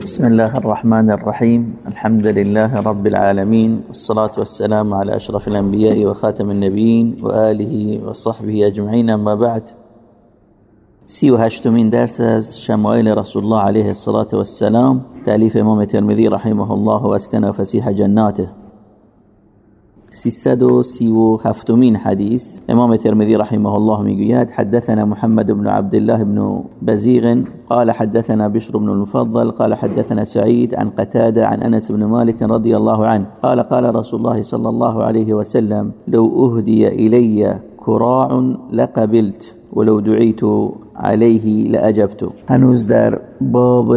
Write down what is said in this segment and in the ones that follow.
بسم الله الرحمن الرحيم. الحمد لله رب العالمين والصلاة والسلام على أشرف الأنبياء وخاتم النبيين وآله وصحبه أجمعين أما بعد. سی و هشتمین درس شمائل رسول الله عليه الصلاة والسلام تأليف إمام ترمذي رحمه الله واسكن فسيح جناته. سيسد سيو هفتمين حديث. إمام ترمذي رحمه الله ميقياد. حدثنا محمد بن عبد الله بن بزيغ. قال حدثنا بشر بن المفضل. قال حدثنا سعيد عن قتادة عن أنس بن مالك رضي الله عنه. قال قال رسول الله صلى الله عليه وسلم لو أهدي إلي كراع لقبلت ولو دعيت عليه لأجبت. هنوز در باب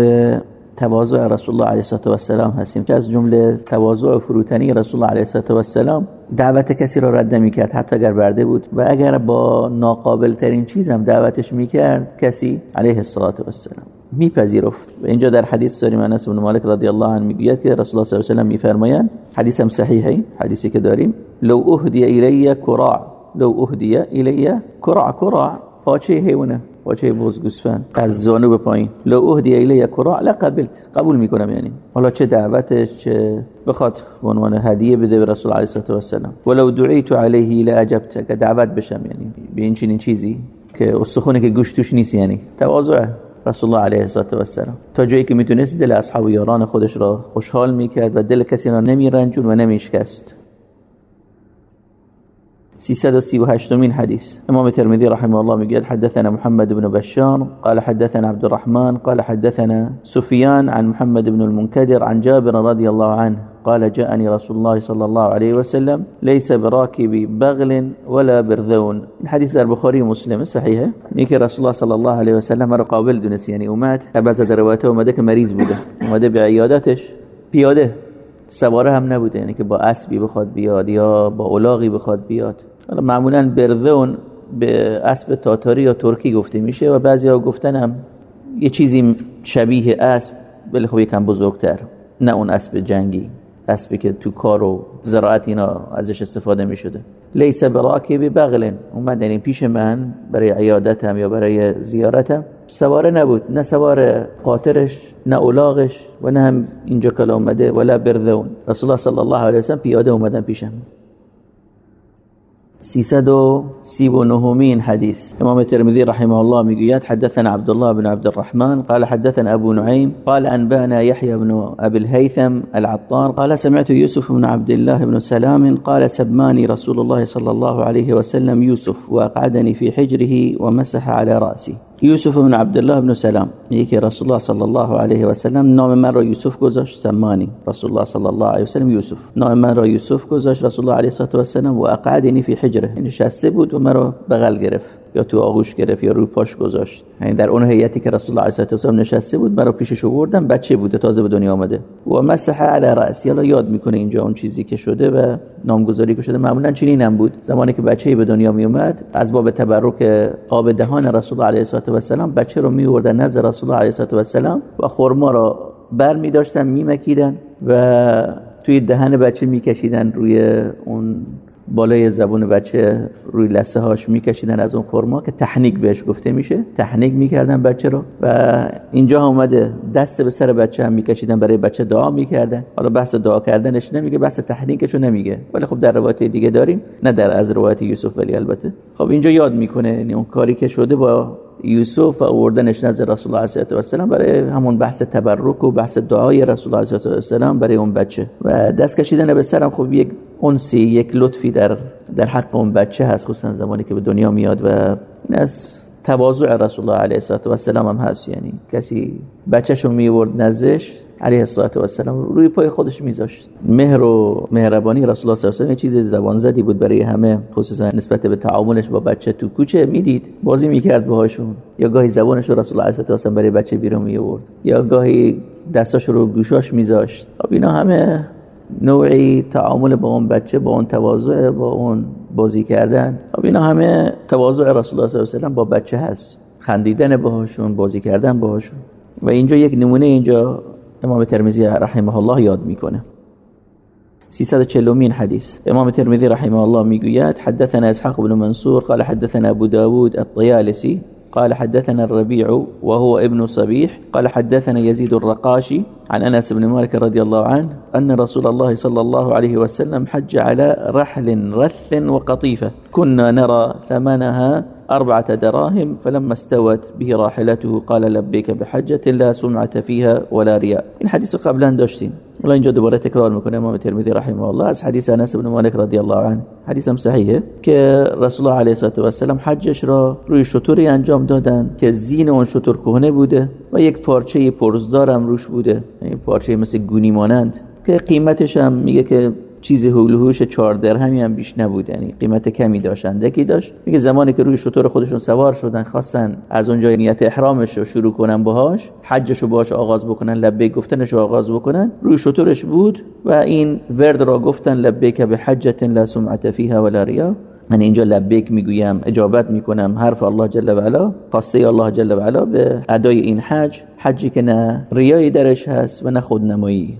تواضع رسول الله علیه و السلام هستیم. که از جمله تواضع و فروتنی رسول الله علیه و السلام دعوت کسی را رد می‌کرد حتی اگر برده بود. و اگر با ناقابل ترین چیز هم دعوتش می‌کرد کسی علیه الصلاه و السلام میپذیرفت اینجا در حدیث داریم انس بن مالک رضی الله عنه می‌گوید که رسول الله صلی الله علیه و سلم میفرمایند حدیث هم صحیحه حدیثی که داریم لو اهدی الی کراع لو اهدی الی کراع. کراع پاچه حیوانه. پاچه بوز گوسفند از زانو به پایین. لو اهدی الی کراع لقبلت قبول می‌کنم یعنی. حالا چه دعوتش چه بخواد به عنوان هدیه بده به رسول علیه و السلام ولو دعیت علیه لاجبت که دعوت بشم یعنی. به این چنین چیزی که استخونه که گوش توش نیست یعنی. تواضع رسول الله علیه و السلام تا جایی که می‌تونست دل اصحاب و یاران خودش را خوشحال می‌کرد و دل کسی را نمیرنجون و نمیشکست. 338 من حديث. إمام الترمذي رحمه الله مجد حدثنا محمد بن بشار قال حدثنا عبد الرحمن قال حدثنا سفيان عن محمد بن المنكدر عن جابر رضي الله عنه قال جاءني رسول الله صلى الله عليه وسلم ليس براكب بغل ولا برذون. الحديث در بخاري ومسلم صحيحه نيك رسول الله صلى الله عليه وسلم مر قابل دونس يعني اومد بعض از روایته اومده بوده. اومده به عیادتش سواره هم نبوده یعنی که با اسبی بخواد بیاد یا با الاغی بخواد بیاد. معمولا برذون به اسب تاتاری یا ترکی گفته میشه و بعضی ها گفتن هم یه چیزی شبیه اسب ولی خب یکم بزرگتر. نه اون اسب جنگی اسبی که تو کار و زراعت اینا ازش استفاده می‌شده. لیس براکب بغلن اومد یعنی پیش من برای عیادتم یا برای زیارتم. سواره نبود. نه سوار قاطرش نه اولاغش و نه هم اینجا کلا اومده ولا برذون رسول الله صلی الله علیه وسلم پیاده اومدن پیشم. سيسد سيب نهومين حديث. إمام الترمذي رحمه الله ميقيات حدثنا عبد الله بن عبد الرحمن قال حدثنا أبو نعيم قال أنبأنا يحيى بن أبي الهيثم العطار قال سمعت يوسف بن عبد الله بن سلام قال سبماني رسول الله صلى الله عليه وسلم يوسف وأقعدني في حجره ومسح على رأسي. یوسف بن عبدالله بن سلام. یکی رسول الله صلی الله علیه و سلم نام من را یوسف گذاشت سمانی رسول الله صلی الله علیه و سلم یوسف نام من را یوسف گذاشت رسول الله علیه و سلم و اقعدنی فی حجره. نشسته بود و مرا بغل گرفت. یا تو آغوش گرفت یا روی پاش گذاشت. یعنی در اون هیئتی که رسول الله علیه و سلم نشسته بود مرا پیشش آوردن بچه بوده تازه به دنیا آمده. و مسح علی رأسی حالا یاد می‌کنه اینجا اون چیزی که شده و نامگذاری که شده معمولا چنین هم بود. زمانی که بچه به دنیا می اومد از باب تبرک آب دهان رسول الله علیه و سلم بچه رو می آوردن نزد رسول الله علیه و سلم و خرما را بر می داشتن می مکیدن و توی دهن بچه میکشیدن روی اون بالای زبون بچه روی لسه هاش میکشیدن از اون خورما که تحنیک بهش گفته میشه. تحنیک می‌کردن بچه رو و اینجا اومده دست به سر بچه هم میکشیدن برای بچه دعا می‌کردن. حالا بحث دعا کردنش نمیگه بحث تحنیکشو نمیگه. ولی خب در روایت دیگه داریم نه در از روایت یوسف ولی البته. خب اینجا یاد می‌کنه یعنی اون کاری که شده با یوسف و اوردنش نزد رسول الله علیه و برای همون بحث تبرک و بحث دعای رسول الله علیه و برای اون بچه. و دست کشیدن به سرم خب یک انسی یک لطفی در در حق اون بچه هست خصوصا زمانی که به دنیا میاد و این از تواضع رسول الله علیه و سلم هم هست. یعنی کسی بچه‌شو میورد نزدش علیه الصلاه و السلام روی پای خودش میذاشت. مهر و مهربانی رسول الله صلی الله علیه و چیز زبان زدی بود برای همه خصوصا نسبت به تعاملش با بچه تو کوچه. می‌دید بازی می‌کرد باهاشون. یا گاهی زبانش رو رسول الله علیه و برای بچه بیرون می آورد یا گاهی دستاش رو گوشاش میذاشت. خب اینا همه نوعی تعامل با اون بچه با اون تواضع با اون بازی کردن. خب اینا همه تواضع رسول الله صلی الله علیه و با بچه هست. خندیدن باهاشون بازی کردن باهاشون. و اینجا یک نمونه اینجا امام ترمذی رحمه الله یاد می‌کنه. 340 مين حديث امام الترمذي رحمه الله می‌گوید حدثنا اسحاق بن منصور قال حدثنا ابو داود الطيالسي قال حدثنا الربيع وهو ابن صبيح قال حدثنا يزيد الرقاشي عن أنس بن مالك رضي الله عنه أن رسول الله صلى الله عليه وسلم حج على رحل رث وقطيفة. كنا نرى ثمنها أربعة دراهم فلما استوت به راحلته قال لبيك بحجة لا سمعة فيها ولا رياء. این حدیث قبلا داشتیم ولا اینجا دوباره تکرار می‌کنه امام ترمذی رحمه الله. از حدیث انس بن مالک رضی الله عنه. حدیثم صحیحه که رسول الله علیه و سلم حجش را روی شطوری انجام دادن که زین اون شطور کهنه بوده و یک پارچه پرزدارم روش بوده. این پارچه مثل گونی مانند که قیمتش هم میگه که چیزی هولوهوش چهار درهمی هم بیش نبود. یعنی قیمت کمی داشت اندکی داشت. میگه زمانی که روی شطور خودشون سوار شدن خواستن از اونجا نیت احرامش رو شروع کنن باهاش حجش رو باهاش آغاز بکنن لبیک گفتنش رو آغاز بکنن روی شطورش بود و این ورد را گفتن لبیک به حجت لا سمعت فیها ولا ریا. من اینجا لبیک می‌گویم اجابت می‌کنم حرف الله جل و علا خاصه الله جل و علا به ادای این حج. حجی که نه ریایی درش هست و نه خودنمایی.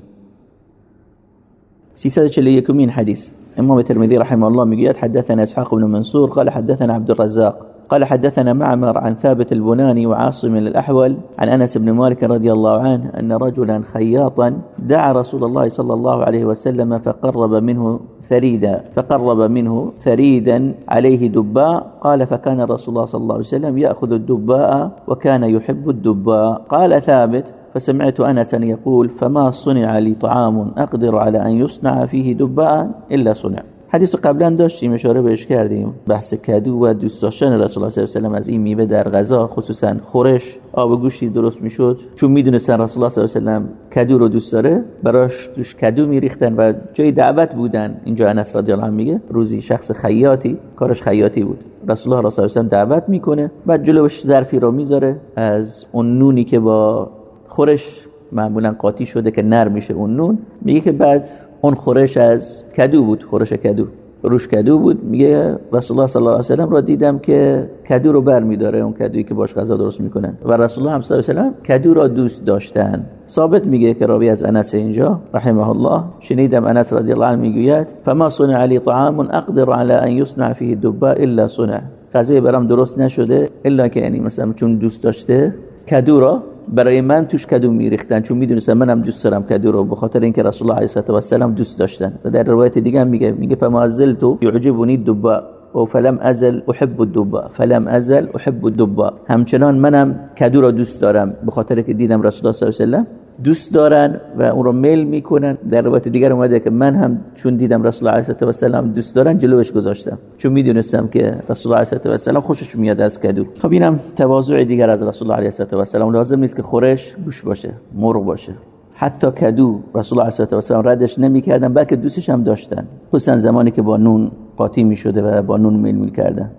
341 من حديث. إمام الترمذي رحمه الله مقياد حدثنا إسحاق بن منصور قال حدثنا عبد الرزاق قال حدثنا معمر عن ثابت البناني وعاصم الأحول عن أنس بن مالك رضي الله عنه أن رجلا خياطا دعا رسول الله صلى الله عليه وسلم فقرب منه ثريدا فقرب منه ثريدا عليه دباء قال فكان رسول الله صلى الله عليه وسلم يأخذ الدباء وكان يحب الدباء. قال ثابت فسمعت أنسا يقول فما صنع لي طعام أقدر على أن يصنع فيه دباء إلا صنع. حدیث قبلا داشتیم اشاره بهش کردیم. بحث کدو و دوست داشتن رسول الله صلی الله علیه و از این میوه در غذا خصوصا خورش. آب گوشتی درست می‌شد. چون می‌دونستن رسول الله صلی الله علیه و کدو رو دوست داره براش توش کدو میریختن و جای دعوت بودن. اینجا انس رضی الله عنه میگه روزی شخص خیاطی کارش خیاطی بود. رسول الله صلی الله علیه و دعوت می‌کنه بعد جلوش ظرفی رو می‌ذاره. از اون نونی که با خورش معمولا قاطی شده که نر میشه اون نون. میگه که بعد اون خورش از کدو بود خورش کدو. روش کدو بود. میگه رسول الله صلی الله علیه و سلم را دیدم که کدو رو بر میداره اون کدویی که باش غذا درست می‌کنن. و رسول الله صلی الله علیه و سلم کدو را دوست داشتن. ثابت میگه که راوی از انس اینجا رحمه الله. شنیدم انس رضی الله عنه می‌گوید فما صنع علی طعام اقدر على ان يصنع فيه دباء الا صنع. غذای برام درست نشده الا که یعنی مثلا چون دوست داشته کدو را برای من توش کدو میریختن چون می‌دونستن منم دوست دارم کدو رو به خاطر اینکه رسول الله علیه و سلم دوست داشتن. و در روایت دیگه هم میگه میگه فما زلت یعجبنی الدباء و فلم ازل احب الدباء فلم ازل احب الدباء همچنان منم کدو رو دوست دارم به خاطر که دیدم رسول الله صلی الله علیه و دوست دارن و اون رو میل می‌کنن. در روایت دیگر اومده که من هم چون دیدم رسول الله علیه و سلم دوست دارن جلوش گذاشتم. چون می‌دونستم که رسول الله علیه و سلم خوشش میاد از کدو. خب اینم تواضع دیگر از رسول الله علیه و سلم لازم نیست که خورش گوش باشه مرغ باشه. حتی کدو رسول الله علیه و ردش نمی‌کردن بلکه دوستش هم داشتن. خصوصا زمانی که با نون قاطی می‌شده و با نون میل می‌کردن.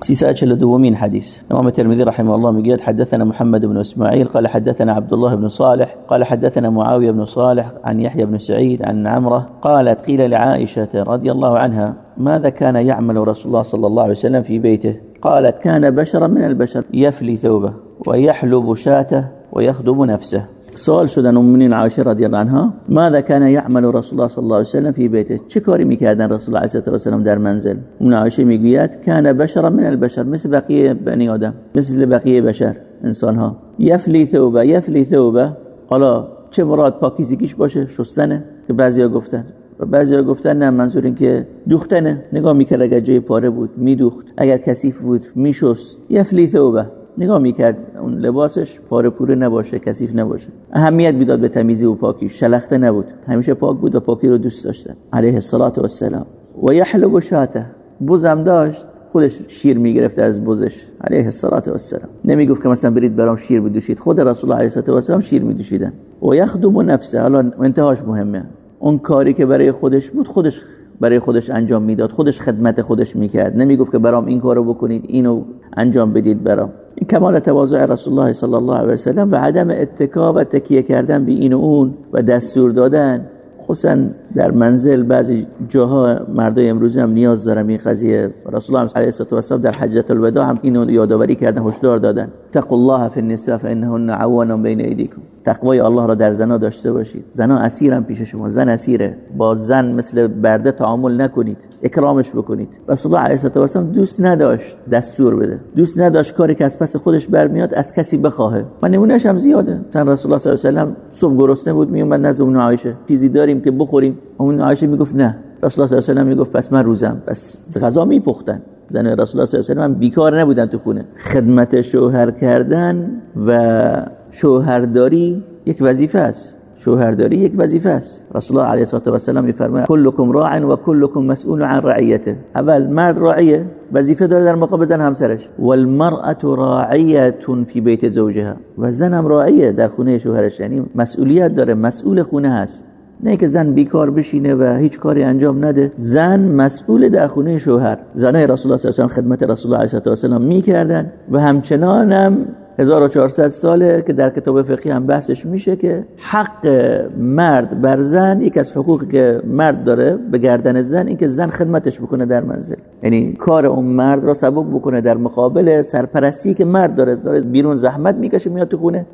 342 من حديث. إمام الترمذي رحمه الله مقيد حدثنا محمد بن إسماعيل قال حدثنا عبد الله بن صالح قال حدثنا معاوية بن صالح عن يحيى بن سعيد عن عمرة قالت قيل لعائشة رضي الله عنها ماذا كان يعمل رسول الله صلى الله عليه وسلم في بيته؟ قالت كان بشرا من البشر يفلي ثوبه ويحلب شاته ويخدم نفسه. سوال شدن امین عایشه رضی الله عنها ماذا كان يعمل رسول الله صلی الله علیه و سلم فی بیته چه کاری می‌کردن رسول الله علیه و سلم در منزل؟ ام عایشه می‌گوید کان بشرا من البشر مثل بقیه بنی آدم مثل بقیه بشر انسان ها یفلی ثوبه یفلی ثوبه. حالا چه مراد پاکیزگیش باشه؟ شستنه؟ که بعضیا گفتن. و بعضیا گفتن نه منظور این که دوختنه. نگاه می‌کرد اگر جای پاره بود میدوخت. اگر کثیف بود میشست. یفلی ثوبه. نگاه می‌کرد اون لباسش پاره پوره نباشه کثیف نباشه. اهمیت می‌داد به تمیزی و پاکی. شلخته نبود. همیشه پاک بود و پاکی رو دوست داشته. علیه الصلاة و السلام و یحلب شاته. بوزم داشت خودش شیر می‌گرفته از بوزش علیه الصلاة و السلام نمی‌گفت که مثلا برید برام شیر بدوشید. خود رسول الله علیه و السلام شیر میدوشیدن. و یخدم نفسه. حالا انتهاش مهمه. اون کاری که برای خودش بود خودش برای خودش انجام می‌داد. خودش خدمت خودش می‌کرد. نمی‌گفت که برام این کارو بکنید اینو انجام بدید برام. این کمال تواضع رسول الله صلی الله علیه و سلم و عدم اتکا و تکیه کردن به این و اون و دستور دادن. خصوصا در منزل بعضی جاها مردای امروزی هم نیاز دارن. این قضیه رسول الله علیه و سلم در حجت الوداع هم اینو یادآوری کردن هشدار دادن. تقوا الله فی النساء فانهن عوان بین ایدیکم. تقوای الله را در زنا داشته باشید. زنا اسیرم پیش شما زن اسیره. با زن مثل برده تعامل نکنید. اکرامش بکنید. رسول الله علیه و سلم دوست نداشت دستور بده. دوست نداشت کاری که از پس خودش برمیاد از کسی بخواهه و نمونهش هم زیاده. تن رسول الله صلی الله علیه و سلم صبح گرسنه بود میومد نزد اون عایشه. چیزی داریم که بخوریم. اون عایشه می‌گفت نه. رسول الله صلی الله علیه و می‌گفت پس من روزم. پس غذا میپختن. زن رسول الله صلی الله علیه و بیکار نبودن تو خونه. خدمت شوهر کردن و شوهرداری یک وظیفه است. شوهرداری یک وظیفه است. رسول الله علیه و سلم میفرماید کلکم راع و کلکم مسئول عن رعیته. اول مرد راعیه وظیفه داره در مقابل زن همسرش. والمرأة راعیه فی بیت زوجها. و زن هم راعیه در خونه شوهرش یعنی مسئولیت داره مسئول خونه هست. نه که زن بیکار بشینه و هیچ کاری انجام نده زن مسئول در خونه شوهر. زنای رسول الله صلی الله علیه و خدمت رسول الله علیه و سلم می‌کردن و همچنان هم 1400 ساله که در کتاب فقهی هم بحثش میشه که حق مرد بر زن یک از حقوقی که مرد داره به گردن زن این که زن خدمتش بکنه در منزل. یعنی کار اون مرد را سبب بکنه در مقابل سرپرستی که مرد داره داره بیرون زحمت می‌کشه میاد تو خونه.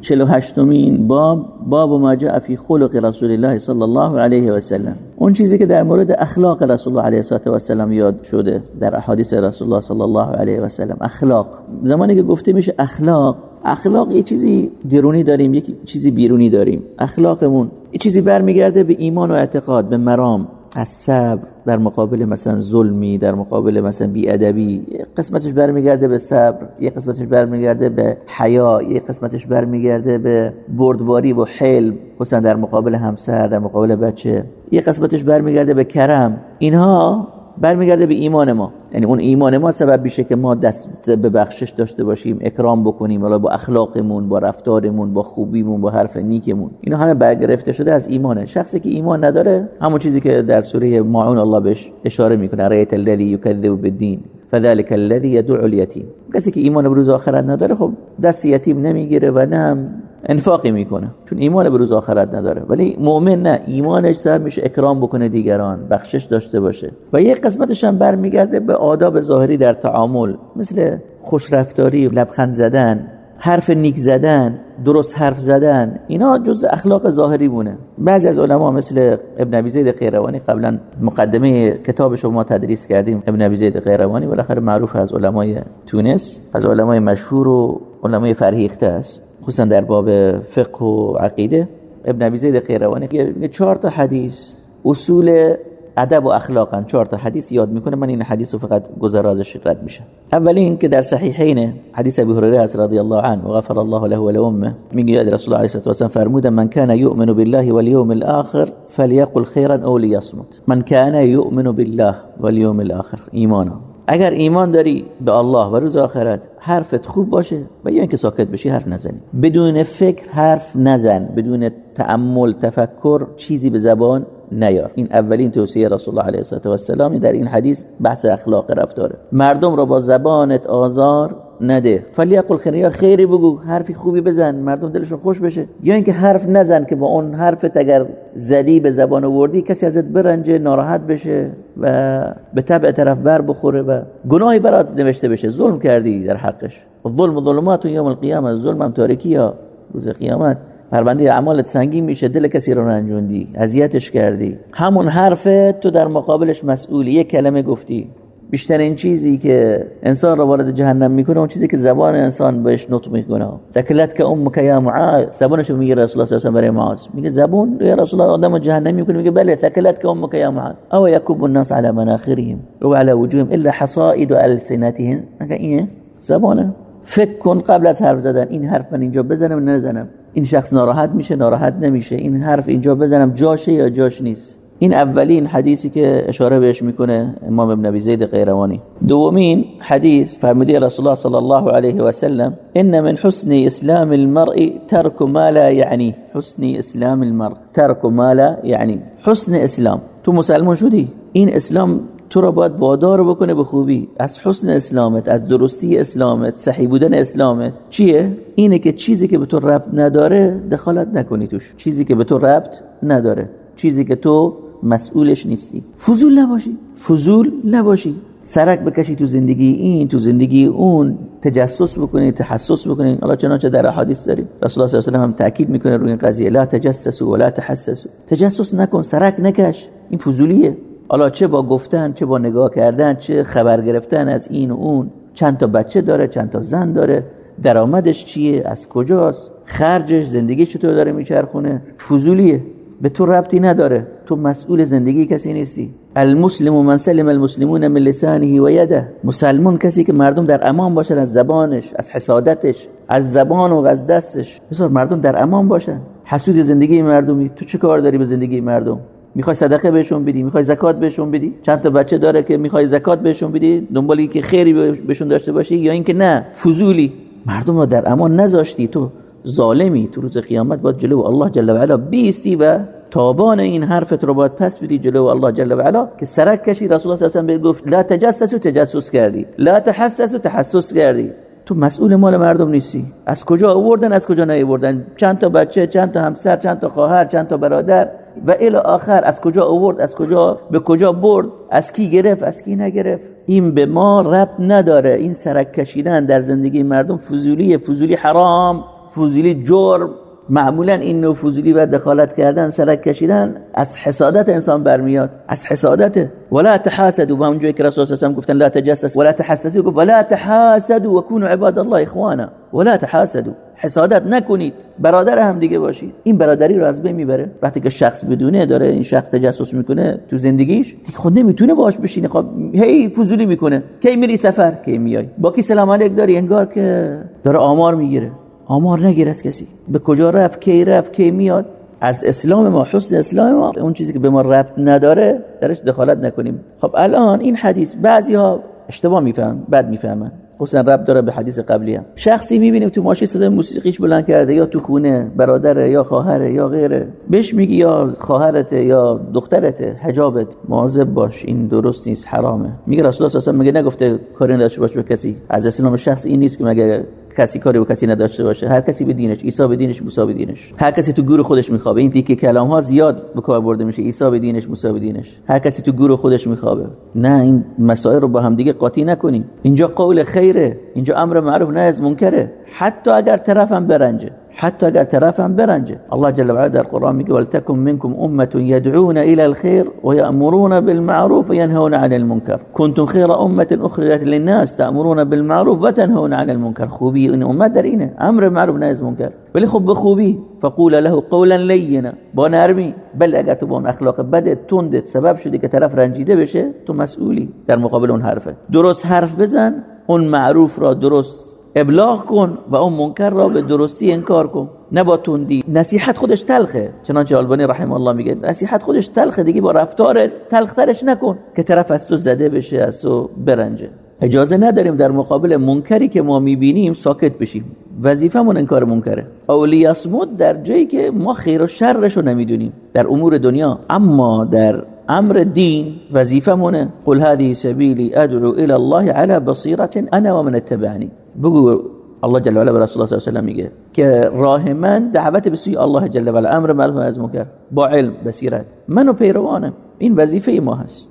48 مین باب باب ما جاء فی خلق رسول الله صلی الله علیه و سلم. اون چیزی که در مورد اخلاق رسول الله علیه و سلم یاد شده در احادیث رسول الله صلی الله علیه و سلم. اخلاق. زمانی که گفته میشه اخلاق اخلاق یه چیزی درونی داریم یک چیزی بیرونی داریم. اخلاقمون یه چیزی برمیگرده به ایمان و اعتقاد به مرام. از صبر در مقابل مثلا ظلمی در مقابل مثلا بیادبی قسمتش برمیگرده به صبر یه قسمتش برمیگرده به حیا یه قسمتش برمیگرده به بردباری و حلم خصوصا در مقابل همسر در مقابل بچه. یه قسمتش برمیگرده به کرم. اینها برمیگرده به ایمان ما. یعنی اون ایمان ما سبب میشه که ما دست به بخشش داشته باشیم اکرام بکنیم ولی با اخلاقمون با رفتارمون با خوبیمون با حرف نیکمون. اینا همه برگرفته شده از ایمانه. شخصی که ایمان نداره همون چیزی که در سوره ماعون الله بهش اشاره می‌کنه رایت الذی یکذب بالدین فذلك الذي يدعو اليتيم کسی که ایمان به روز آخرت نداره خب دست یتیم نمی‌گیره و نه انفاقی می‌کنه. چون ایمان به روز آخرت نداره. ولی مؤمن نه ایمانش سبب میشه اکرام بکنه دیگران بخشش داشته باشه. و یک قسمتش هم برمیگرده به آداب ظاهری در تعامل. مثل خوشرفتاری لبخند زدن حرف نیک زدن درست حرف زدن. اینا جز اخلاق ظاهری بونه. بعضی از علما مثل ابن ابی زید قیروانی قبلا مقدمه کتابش ما تدریس کردیم ابن ابی زید قیروانی بالاخره معروف از علمای تونس از علمای مشهور و علمای فرهیخته است. خصوصا در باب فقه و عقیده ابن ابی زید قیروانی میگه چهار تا حدیث اصول ادب و اخلاقا چهار تا حدیث یاد می‌کنه. من این حدیث رو فقط گذرازش رد اولی که در صحیحین حدیث ابی هریره رضی الله عنه و الله له و لامه میگه رسول الله علیه و سلم فرمود من كان يؤمن بالله واليوم الاخر فليقل خيرا او ليصمت من كان يؤمن بالله واليوم الاخر. ایمانا. اگر ایمان داری به الله و روز آخرت حرفت خوب باشه و یا اینکه ساکت بشی حرف نزنی. بدون فکر حرف نزن. بدون تأمل تفکر چیزی به زبان نیار. این اولین توصیه رسول الله علیه و سلام در این حدیث بحث اخلاق رفتاره. مردم را با زبانت آزار نده. فلیقل خیر یا خیری بگو حرفی خوبی بزن مردم دلشون خوش بشه. یا اینکه حرف نزن که با اون حرفت اگر زدی به زبان آوردی کسی ازت برنجه ناراحت بشه و به طبع طرف بر بخوره و گناهی برات نوشته بشه. ظلم کردی در حقش. ظلم ظلمات یوم القیامه ظلم هم تاریکی یا روز قیامت. پرونده اعمالت سنگین میشه دل کسی رو رنجوندی اذیتش کردی. همون حرف تو در مقابلش مسئولی. یک کلمه گفتی. بیشترین چیزی که انسان را وارد جهنم می‌کنه اون چیزی که زبان انسان بهش نطق می‌کنه. تکلت که امک یا معاذ زبانش میگه رسول الله صلی الله علیه و برای معاذ. میگه زبون یا رسول الله آدم جهنم می‌کنه میگه بله تکلت که امک یا معاذ. او یکب الناس على مناخرهم و على وجوههم الا حصائد السنتهم. مگه اینه؟ زبانه. فکر کن قبل از حرف زدن این حرف من اینجا بزنم نزنم؟ این شخص ناراحت میشه ناراحت نمیشه. این حرف اینجا بزنم جاشه یا جاش نیست؟ این اولین حدیثی که اشاره بهش می‌کنه امام ابن ابی زید قیروانی. دومین حدیث فرموده رسول الله صلی الله علیه و سلم ان من حسن اسلام المرء ترك ما لا یعنی. حسن اسلام المرء ترك ما لا یعنی. حسن اسلام. تو مسلمان شدی. این اسلام تو را باید وادار بکنه به خوبی. از حسن اسلامت از درستی اسلامت صحیح بودن اسلامت چیه؟ اینه که چیزی که به تو ربط نداره دخالت نکنی توش. چیزی که به تو ربط نداره. چیزی که تو مسئولش نیستی. فضول نباشی. فضول نباشی. سرک بکشی تو زندگی این تو زندگی اون تجسس بکنی تحسس بکنی. الله چنانچه در احادیث داریم. رسول الله صلی الله علیه و هم تاکید می‌کنه روی این قضیه. لا تجسسوا ولا تحسسوا تجسس نکن سرک نکش. این فضولیه. حالا چه با گفتن چه با نگاه کردن چه خبر گرفتن از این و اون. چند تا بچه داره چند تا زن داره. درآمدش چیه؟ از کجاست؟ خرجش زندگی چطور داره میچرخونه؟ فضولیه. به تو ربطی نداره. تو مسئول زندگی کسی نیستی. المسلم من سلم المسلمون من لسانه و یده. مسلمون کسی که مردم در امان باشن از زبانش از حسادتش از زبان و از دستش. بسار مردم در امان باشن. حسود زندگی مردمی. تو چه کار داری به زندگی مردم؟ می‌خوای صدقه بهشون بدی؟ می‌خوای زکات بهشون بدی؟ چند تا بچه داره که می‌خوای زکات بهشون بدی؟ دنبالی که خیری بهشون داشته باشی یا اینکه نه؟ فضولی. مردم رو در امان نذاشتی. تو ظالمی تو روز قیامت باید جلو الله جل و علا بیستی و تابان این حرفت رو باید پس بدی جلو الله جل و علا که سرک کشی. رسول الله صلی الله علیه و گفت لا تجسس و تجسس کردی. لا تحسس و تحسس کردی. تو مسئول مال مردم نیستی. از کجا آوردن؟ از کجا نیاوردن؟ چند تا بچه چند تا همسر چند تا خواهر چند تا برادر. و الی آخر از کجا آورد؟ از کجا به کجا برد؟ از کی گرفت؟ از کی نگرفت؟ این به ما ربط نداره. این سرک کشیدن در زندگی مردم فضولی فضولی حرام. فضولی جرم معمولا این نوع فضولی و دخالت کردن سرک کشیدن از حسادت انسان برمیاد. از حسادت. ولا تحاسدوا. و اونجایی که رسول الله گفتن لا تجسس. ولا تحسسوا. گفت ولا تحاسدوا وكونوا عباد الله اخوانا. ولا تحاسدوا. حسادت نکنید. برادر هم دیگه باشید. این برادری رو از بین می‌بره. وقتی که شخص بدونه داره این شخص تجسس می‌کنه تو زندگیش دیگه خود نمی‌تونه باش بشینه. خب هی فضولی می‌کنه. کی میری سفر؟ کی میای؟ با کی سلام علیک داری؟ انگار که داره آمار می‌گیره. آمار نگیر از کسی. به کجا رفت؟ کی رفت؟ کی میاد؟ از اسلام ما حسن اسلام ما. اون چیزی که به ما ربط نداره درش دخالت نکنیم. خب الان این حدیث بعضی ها اشتباه میفهم بد می‌فهمن. خصوصا رب داره به حدیث قبلی هم. شخصی می‌بینیم تو ماشین صدای موسیقیش بلند کرده یا تو خونه برادره یا خواهره یا غیره. بهش میگی یا خواهرته یا دخترته حجابت. مواظب باش این درست نیست حرامه. میگه رسول الله صلی میگه نگفته کاری نداشته باش به کسی. از اسلام شخص این نیست که مگه کسی کاری با کسی نداشته باشه. هر کسی به دینش عیسی به دینش موسی به دینش. هر کسی تو گور خودش میخوابه. این تیکه کلام ها زیاد به کار برده میشه. عیسی به دینش موسی به دینش. هر کسی تو گور خودش میخوابه. نه این مسائل رو با هم دیگه قاطی نکنیم. اینجا قول خیره. اینجا امر معروف نه از منکره. حتی اگر طرفم برنجه. حتی اگر طرفم برنجة. الله جل وعلا در قرآن میگه ولتکن منکم أمة یدعون إلى الخير ويأمرون بالمعروف وينهون عن المنكر. كنتم خير أمة أخرجت للناس تأمرون بالمعروف وتنهون عن المنكر. خوبی این امت در اینه أمر معروف نه از منکر ولی خب به خوبی فقول له قولا لینا با نرمی بل اگر تو با اون أخلاق بد تندت سبب شده که طرف رنجیده بشه تو مسئولی در مقابل اون حرفه. درست حرف بزن اون معروف را درست ابلاغ کن و اون منکر را به درستی انکار کن. نه با تندی. نصیحت خودش تلخه. چنانچه آلبانی رحمه الله میگه نصیحت خودش تلخه. دیگه با رفتارت تلخترش نکن که طرف از تو زده بشه از تو برنجه. اجازه نداریم در مقابل منکری که ما می‌بینیم ساکت بشیم. وظیفمون انکار منکره. اولی اسمود در جایی که ما خیر و شرش رو نمی‌دونیم. در امور دنیا. اما در امر دین وظیفمونه. قل هذه سبیلی ادعو الى الله على بصیرت انا ومن اتبعنی. بگو الله جل و علا رسول الله صلی الله علیه میگه که راه من دعوت به سوی الله جل و علا امر معروف از منکر با علم بصیرت. منو پیروانم. این وظیفه ما هست.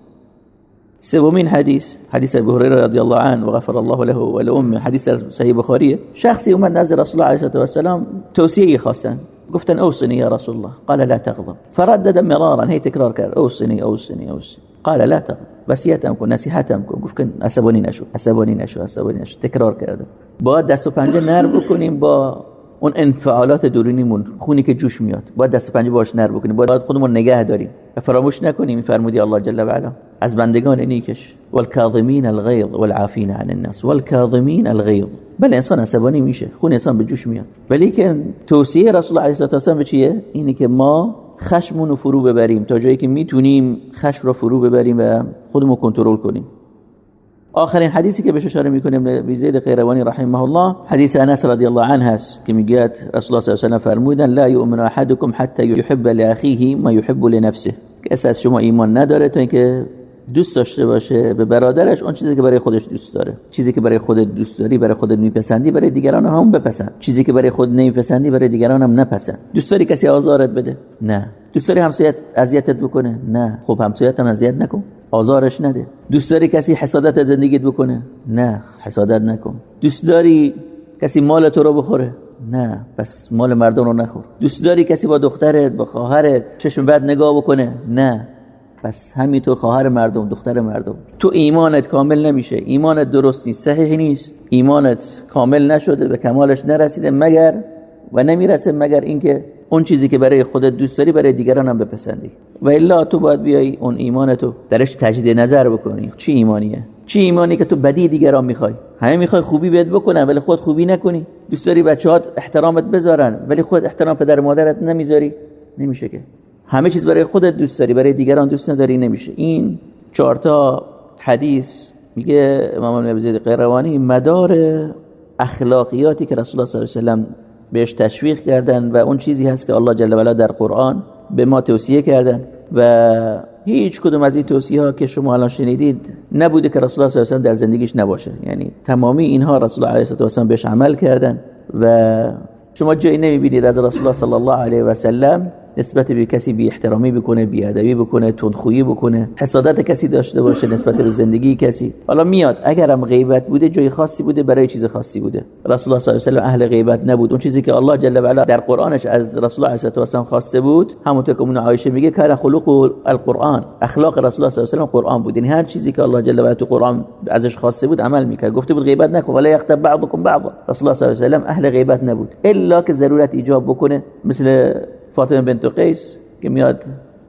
سومین حدیث حدیث ابو هریره رضی الله عنه و غفر الله له و لامه. حدیث صحیح بخاریه. شخصی اومد نزد رسول الله علیه و السلام توصیه خواستن. گفتن اوصني يا رسول الله. قال لا تغضب. فردد مرارا. هي تكرار كار اوصني اوصني اوصني قال لا تغضب. وصیتم کن نصیحتم کن گفت کن عصبانی نشو. عصبانی نشو. عصبانی نشو. تکرار کرده باید دست و پنجه نر بکنیم با اون انفعالات درونیمون خونی که جوش میاد. باید دست پنجه باش نر بکنیم. باید خودمون نگه داریم. و فراموش نکنیم. فرمودی الله جل و علا. از بندگان نیکش. والکاظمین الغیظ والعافین عن الناس. والکاظمین الغیظ. بله انسان عصبانی میشه. خون انسان به جوش میاد. ولی که توصیه رسول الله علیه و به چیه؟ اینی که ما خشمونو فرو ببریم. تا جایی که می‌تونیم خشم رو فرو ببریم و خودمون کنترل کنیم. آخرین حدیثی که بهش اشاره می‌کنیم نبی زید قیروانی رحمه الله حدیث انس رضی الله عنه هست که میگه رسول الله صلی الله علیه و فرمودن لا یؤمن احدکم حتى يحب لاخیه ما يحب لنفسه. از شما ایمان نداره تا اینکه دوست داشته باشه به برادرش اون چیزی که برای خودش دوست داره. چیزی که برای خودت دوست داری برای خودت میپسندی برای دیگران هم بپسند. چیزی که برای خود نمیپسندی برای دیگران هم نپسند. دوست داری کسی آزارت بده؟ نه. دوست داری همسایت اذیتت بکنه؟ نه. خب همسایت هم اذیت نکن. آزارش نده. دوست داری کسی حسادت زندگیت بکنه؟ نه. حسادت نکن. دوست داری کسی مال تو رو بخوره؟ نه. پس مال مردم رو نخور. دوست داری کسی با دخترت با خواهرت چشم بد نگاه بکنه؟ نه. پس همینطور خواهر مردم دختر مردم. تو ایمانت کامل نمیشه. ایمانت درست نیست صحیح نیست. ایمانت کامل نشده به کمالش نرسیده مگر و نمی‌رسه مگر اینکه اون چیزی که برای خودت دوست داری برای دیگران هم بپسندی. و الا تو باید بیای اون ایمانتو درش تجدید نظر بکنی. چی ایمانیه؟ چی ایمانی که تو بدی دیگران می‌خوای؟ همه می‌خوای خوبی بهت بکنن ولی خود خوبی نکنی. دوست داری بچه‌هات احترامت بذارن ولی خود احترام پدر مادرت نمی‌ذاری؟ نمیشه که. همه چیز برای خودت دوست داری برای دیگران دوست نداری نمیشه. این چهار تا حدیث میگه امام ابن زید قیروانی مدار اخلاقیاتی که رسول الله صلی الله علیه و بهش تشویق کردن و اون چیزی هست که الله جل و در قرآن به ما توصیه کردن و هیچ کدوم از این توصیه ها که شما الان شنیدید نبوده که رسول الله صلی الله علیه و در زندگیش نباشه. یعنی تمامی اینها رسول الله علیه و بهش عمل کردن و شما جایی نمی‌بینید از رسول الله صلی الله علیه و سلم نسبت به کسی بی احترامی بکنه بی ادبی بکنه تندخویی بکنه. حسادت کسی داشته باشه نسبت به زندگی کسی. حالا میاد. اگرم غیبت بوده جای خاصی بوده برای چیز خاصی بوده. رسول الله صلی الله علیه و اهل غیبت نبود. اون چیزی که الله جل و علا در قرآنش از رسول الله علیه و خواسته بود همونطور که اون عایشه میگه کار خلق القرآن. اخلاق رسول الله صلی الله علیه و قرآن بود. یعنی هر چیزی که الله جل و علا تو قرآن ازش خواسته بود عمل می‌کرد. گفته بود غیبت نکن. ولا یغتب بعضکم بعضا. رسول الله صلی الله علیه و اهل غیبت نبود. الا که ضرورت ایجاب بکنه مثل فاطمه بنت قیس که میاد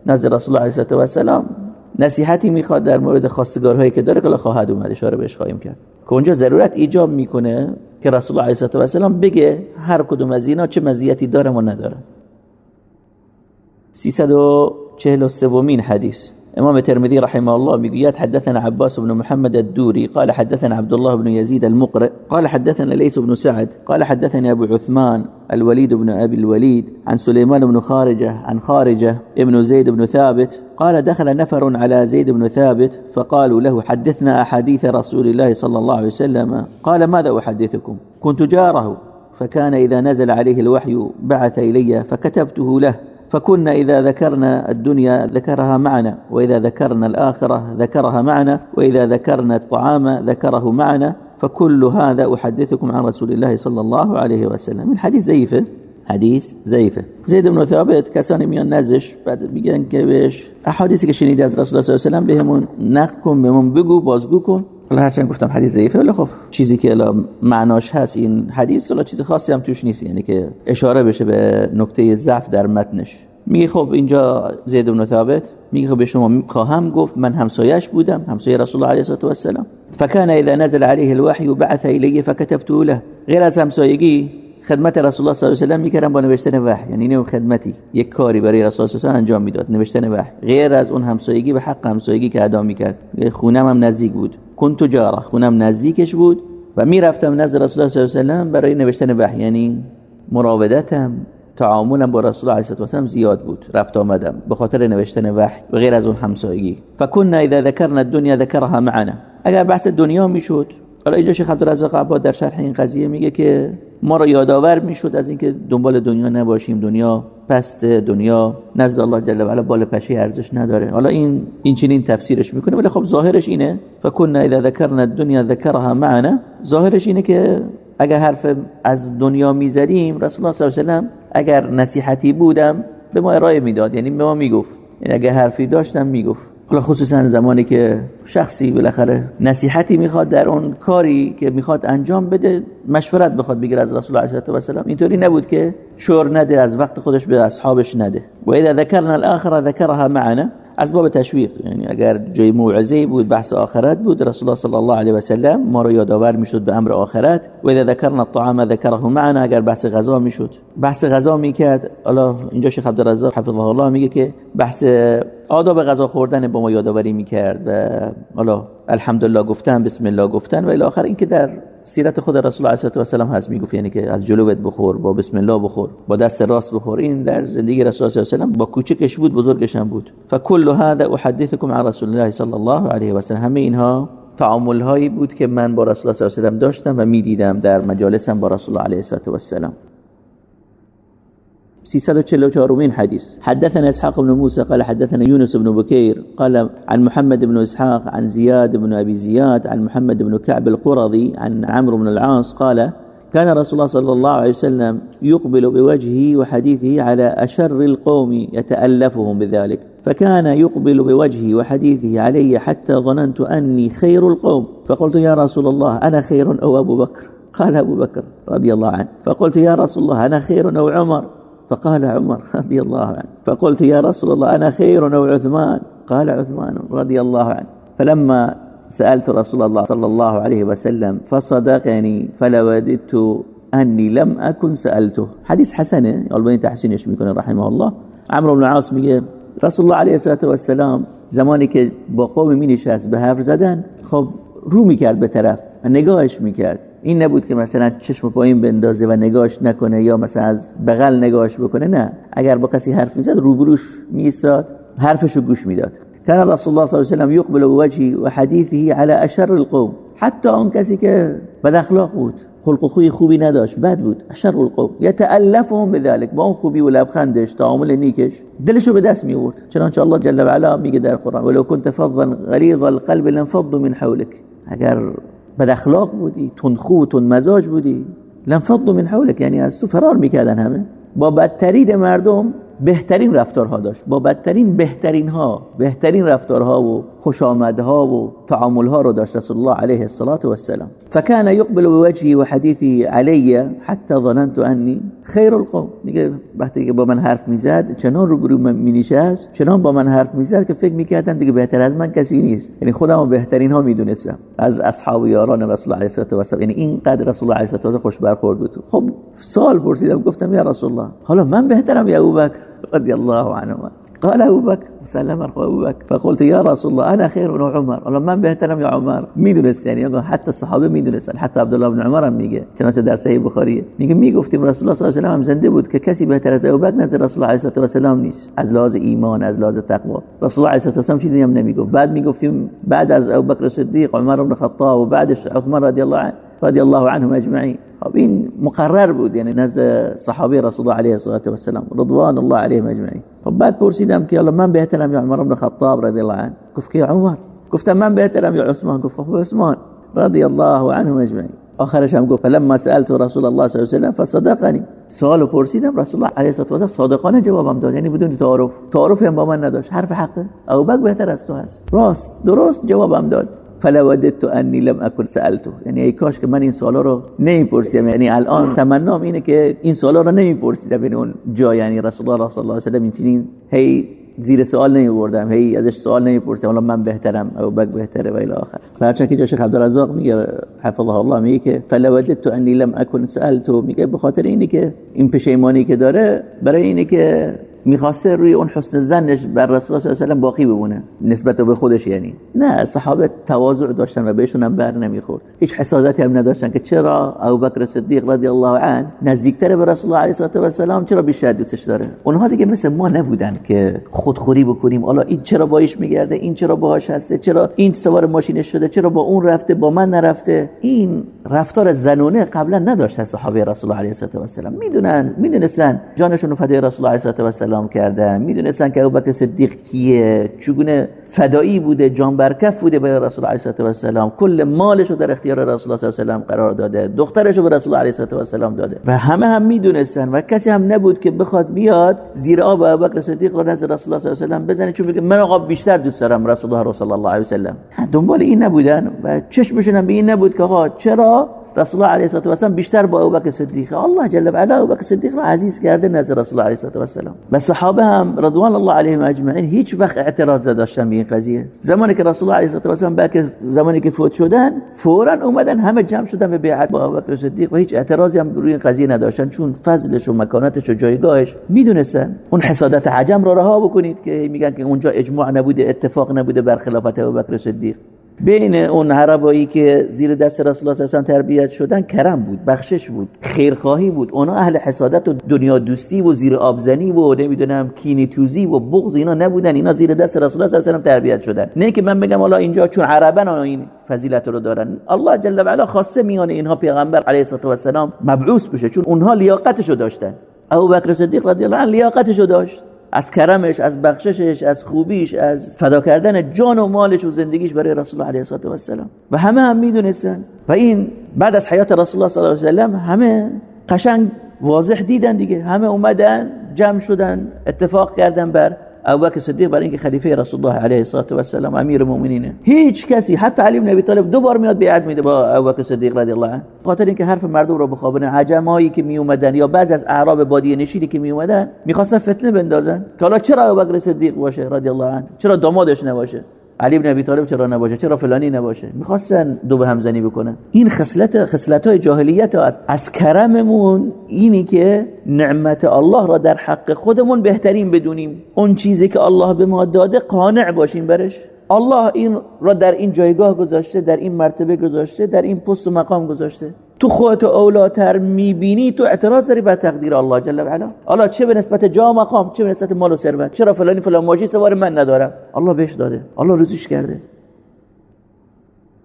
نزد رسول الله علیه و سلام نصیحتی می‌خواد در مورد خواستگارهایی که داره که خواهد اومد اشاره بهش خواهیم کرد. که اونجا ضرورت ایجاب می‌کنه که رسول الله علیه و سلام بگه هر کدوم از اینا چه مزیتی داره و نداره 343 حدیث. إمام الترمذي رحمه الله بيقول حدثنا عباس بن محمد الدوري قال حدثنا عبد الله بن يزيد المقرئ قال حدثنا ليس بن سعد قال حدثني أبو عثمان الوليد بن أبي الوليد عن سليمان بن خارجة عن خارجة ابن زيد بن ثابت قال دخل نفر على زيد بن ثابت فقالوا له حدثنا أحاديث رسول الله صلى الله عليه وسلم قال ماذا أحدثكم؟ كنت جاره فكان إذا نزل عليه الوحي بعث إلي فكتبته له. فكنا إذا ذكرنا الدنيا ذكرها معنا وإذا ذكرنا الآخرة ذكرها معنا وإذا ذكرنا الطعام ذكره معنا فكل هذا أحدثكم عن رسول الله صلى الله عليه وسلم. الحديث زيفه حدیث ضعیفه زید بن ثابت کسانی میان نزش بعد میگن که بهش احادیثی که از رسول الله صلی الله علیه و بهمون نقل کن بهمون بازگو کن حالا هرچند گفتم حدیث ضعیفه ولی خب چیزی که الان معناش هست این حدیث حالا چیز خاصی هم توش نیست یعنی که اشاره بشه به نکته ضعف در متنش. میگه خب اینجا زید بن ثابت میگه خب به شما خواهم گفت من همسایش بودم همسایه رسول الله علیه و السلام فكان اذا نزل عليه الوحي بعث اليه فكتبت له. غیر از همسایگی خدمت رسول الله صلی الله علیه و می‌کردم با نوشتن وحی. یعنی اینو خدمتی. یک کاری برای رسول الله صلی انجام می‌داد. نوشتن وحی. غیر از اون همسایگی به حق همسایگی که ادا می‌کرد. خونم هم نزدیک بود. کنت جاره خونم نزدیکش بود و می‌رفتم نزد رسول الله صلی الله علیه و برای نوشتن وحی. یعنی مراودتم. تعاملم با رسول الله علیه و زیاد بود. رفت آمدم. به خاطر نوشتن وحی. و غیر از اون همسایگی. فكنا اذا ذكرنا الدنيا ذكرها معنا. اگر بحث دنیا می‌شد حالا اینجا شیخ عبدالرزاق عباد در شرح این قضیه میگه که ما را یادآور می‌شد از اینکه دنبال دنیا نباشیم. دنیا پست دنیا نزد الله جل و علا بال پشی ارزش نداره. حالا این این چنین تفسیرش می‌کنه ولی خب ظاهرش اینه. فكنا اذا ذكرنا الدنيا ذكرها معنا. ظاهرش اینه که اگر حرف از دنیا می‌زدیم رسول الله صلی الله علیه و اگر نصیحتی بودم به ما ارائه می‌داد. یعنی به ما می‌گفت. یعنی اگر حرفی داشتم می‌گفت. حالا خصوصا زمانی که شخصی بالاخره نصیحتی می‌خواد در اون کاری که می‌خواد انجام بده مشورت بخواد بگیره از رسول الله علیه و اینطوری نبود که شور نده از وقت خودش به اصحابش نده. و اذا ذکرنا الاخره ذکرها معنا. از باب تشویق. یعنی اگر جای موعظه بود بحث آخرت بود رسول الله صلی الله علیه و سلم ما رو یادآور می‌شد به امر آخرت. و اذا ذکرنا الطعام ذکره معنا اگر بحث غذا می‌شد. بحث غذا می‌کرد. حالا اینجا شیخ عبدالرزاق حفظه الله میگه که بحث آداب غذا خوردن با ما یادآوری می‌کرد و حالا الحمدلله گفتن بسم الله گفتن و الی آخر اینکه در سیرت خود رسول الله علیه و سلم هست می‌گفت یعنی که از جلوت بخور با بسم الله بخور با دست راست بخور. این در زندگی رسول الله صلی الله علیه و با کوچکش بود بزرگش هم بود. فکل هذا احدثكم عن رسول الله صلی الله علیه و سلم همه اینها تعامل هایی بود که من با رسول الله صلی الله علیه و سلم داشتم و می‌دیدم در مجالسم با رسول الله علیه و سلم 344 من حديث؟ حدثنا إسحاق بن موسى قال حدثنا يونس بن بكير قال عن محمد بن إسحاق عن زياد بن أبي زياد عن محمد بن كعب القرظي عن عمرو بن العاص قال كان رسول الله صلى الله عليه وسلم يقبل بوجهه وحديثه على أشر القوم يتألفهم بذلك فكان يقبل بوجهه وحديثه علي حتى ظننت أني خير القوم فقلت يا رسول الله أنا خير أو أبو بكر؟ قال أبو بكر رضي الله عنه فقلت يا رسول الله أنا خير أو عمر؟ فقال عمر رضي الله عنه فقلت يا رسول الله أنا خير أو عثمان؟ قال عثمان رضي الله عنه. فلما سألت رسول الله صلى الله عليه وسلم فصدقني فلوددت أني لم أكن سألته. حديث حسنه الباني تحسينش می‌کنه رحمه الله. عمرو بن العاص میگه رسول الله الصلاه و السلام زمانی که با قوم می نشست به حرف زدن خب رو می‌کرد به طرف نگاهش می‌کرد. این نبود که مثلا چشم پایین بندازه و نگاهش نکنه یا مثلا از بغل نگاهش بکنه نه. اگر با کسی حرف می‌زد روبروش میستاد حرفشو گوش می‌داد. كان رسول الله صلى الله عليه وسلم يقبل بوجهه وحديثه على اشر القوم. حتى اون کسی که بد اخلاق بود خلق خوی خوبی نداشت بد بود. اشر القوم. يتالفهم بذلك با اون خوبی و لبخندش تعامل نیکش دلشو به دست می آورد چنانچه الله جل و علا میگه در قرآن ولو كنت فظا غليظ القلب لانفضوا من حولك اگر بد اخلاق بودی تندخو و مزاج بودی. لانفضوا من حولك یعنی از تو فرار می‌کردن همه. با بدترین مردم بهترین رفتارها داشت. با بدترین بهترین ها بهترین رفتارها و خوش آمدها و تعاملها رو داشت رسول الله علیه والسلام. فكان يقبل بوجهي وحديثي علي حتى ظننت اني خیر القوم. میگه وقتی که با من حرف می‌زد چنان رو برو من مینشست چنان با من حرف می‌زد که فکر می‌کردم دیگه بهتر از من کسی نیست. یعنی خودم بهترین ها می‌دونستم. از اصحاب یاران رسول الله علیه و سلم یعنی اینقدر رسول الله علیه و خوش برخورد بود. خب سال پرسیدم گفتم یا رسول الله حالا من بهترم یا ابوبکر؟ رضی الله عنه قال ابو بكر سلم ابو بكر. فقلت يا رسول الله انا خير من عمر. الله من بهترم یا عمر؟ می‌دونست یعنی حتی صحابه می‌دونستن حتی عبدالله بن عمر هم میگه. چنانچه در صحیح بخاری. میگه می‌گفتیم رسول الله صلی الله علیه و هم زنده بود که کسی بهتر از ابوبکر نزد رسول الله علیه و سلام نیست. از لحاظ ایمان از لحاظ تقوا. رسول الله علیه و سلام چیزی هم نمی‌گفت. بعد می‌گفتیم بعد از ابوبکر صدیق عمر بن خطاب و بعدش عثمان رضی الله عنه. رضی الله عنهم اجمعین خب این مقرر بود یعنی نزد صحابه رسول الله علیه و سلام رضوان الله علیهم اجمعین خب بعد پرسیدم که الله من بهترم یا عمر بن خطاب رضی الله عنه؟ گفت که عمر. گفتم من بهترم یا عثمان؟ گفت خب عثمان رضی الله عنهم اجمعین آخرش هم گفت فلما سألت رسول الله صلی الله علیه و فصدقني سوال پرسیدم رسول الله علیه و سلم صادقانه جوابم داد یعنی بدون تعارف. تعارفی هم با من نداشت حرف حقه ابوبکر بهتر از تو هست. راست درست جوابم داد. فلا انی لم اكن سالته یعنی ای کاش که من این سوالا رو نمیپرسیدم. یعنی الان تمنام اینه که این سوالا رو نمیپرسیدم. یعنی اون جا یعنی رسول الله صلی الله علیه و سلم این هی زیر سوال نمی بردم هی ازش سوال نمی پرسیدم حالا من بهترم او بک بهتره و الی آخر. هرچند که شیخ عبدالرزاق میگه حفظه الله میگه که فلا وجدت انی لم اكن سالته میگه به خاطر اینی که این پشیمانی که داره برای اینی که می‌خواسته روی اون حسن زنش بر رسول الله صلی الله علیه و باقی بمونه. نسبت به خودش یعنی. نه صحابه تواضع داشتن و بهشون هم بر نمی‌خورد. هیچ حسادتی هم نداشتن که چرا ابوبکر صدیق رضی الله عنه نزدیکتر به رسول الله علیه و سلام چرا بیشتر دوستش داره؟ اونها دیگه مثل ما نبودن که خودخوری بکنیم. حالا این چرا باش میگرده؟ این چرا باهاش هسته؟ چرا این سوار ماشینش شده؟ چرا با اون رفته؟ با من نرفته؟ این رفتار زنونه قبلا نداشتن صحابه رسول الله علیه و سلام می‌دونن می‌دونستن جانشون فدای رسول الله علیه و سلام کردن می‌دونستن که ابوبکر صدیق کیه؟ چگونه فدایی بوده؟ جان برکف بوده به رسول علیه و سلام کل مالش رو در اختیار رسول الله صلی الله علیه و قرار داده. دخترش رو به رسول علیه و سلام داده. و همه هم می‌دونستن و کسی هم نبود که بخواد بیاد زیر آب ابوبکر صدیق رو نزد رسول الله صلی الله علیه و بزنه. چون میگه من آقا بیشتر دوست دارم رسول الله صلی الله علیه و دنبال این نبودن و چشمشون هم به این نبود که آقا چرا رسول الله علیه و سلم بیشتر با ابوبکر صدیق الله جل و علا ابوبکر صدیق را عزیز کرده نزد رسول الله علیه و سلم و صحابه هم رضوان الله علیهم اجمعین هیچ وقت اعتراض داشتن به این قضیه زمانی که رسول الله علیه و سلم بعد زمانی که فوت شدن فورا اومدن همه جمع شدن به بیعت با ابوبکر صدیق و هیچ اعتراضی هم روی این قضیه نداشتن چون فضلش و مکانتش و جایگاهش می‌دونستن اون حسادت عجم رو رها بکنید که میگن که اونجا اجماع نبوده اتفاق نبوده بر خلافت ابوبکر صدیق بین اون عربایی که زیر دست رسول الله صلی الله تربیت شدن کرم بود بخشش بود خیرخواهی بود. اونا اهل حسادت و دنیا دوستی و زیر آبزنی و نمی‌دونم کینی توزی و بغض اینا نبودن. اینا زیر دست رسول الله صلی الله تربیت شدن. نه که من بگم حالا اینجا چون عربن این فضیلت رو دارن. الله جل و علا خواسته میان اینها پیغمبر علیه الصلاه و السلام مبعوث بشه چون اونها لیاقتشو داشتن. ابو بکر صدیق رضی الله عنه لیاقتشو داشت. از کرمش از بخششش از خوبیش از فدا کردن جان و مالش و زندگیش برای رسول الله علیه و السلام و همه هم می‌دونستن. و این بعد از حیات رسول الله صلی الله علیه و سلم همه قشنگ واضح دیدن دیگه. همه اومدن جمع شدن اتفاق کردن بر ابوبکر صدیق برای اینکه خلیفه رسول الله علیه و السلام امیر المؤمنینه هیچ کسی حتی علی بن ابی طالب دو بار میاد بیعت میده با ابوبکر صدیق رضی الله عنه خاطر اینکه حرف مردم رو بخوابونه عجمایی که می اومدن یا بعض از اعراب بادیه نشینی که می اومدن می‌خواستن فتنه بندازن که حالا چرا ابوبکر صدیق باشه رضی الله عنه چرا دامادش نباشه علی بن ابی طالب چرا نباشه؟ چرا فلانی نباشه؟ می‌خواستن دو به همزنی بکنن. این خصلت خصلت های جاهلیت از از کرممون اینی که نعمت الله را در حق خودمون بهترین بدونیم. اون چیزی که الله به ما داده قانع باشیم برش. الله این را در این جایگاه گذاشته در این مرتبه گذاشته در این پست و مقام گذاشته. تو خودت اولاتر می‌بینی تو اعتراض داری به تقدیر الله جل و علا؟ الله چه به نسبت جا مقام چه به نسبت مال و ثروت؟ چرا فلانی فلان ماشی سوار من ندارم؟ الله بهش داده. الله روزیش کرده.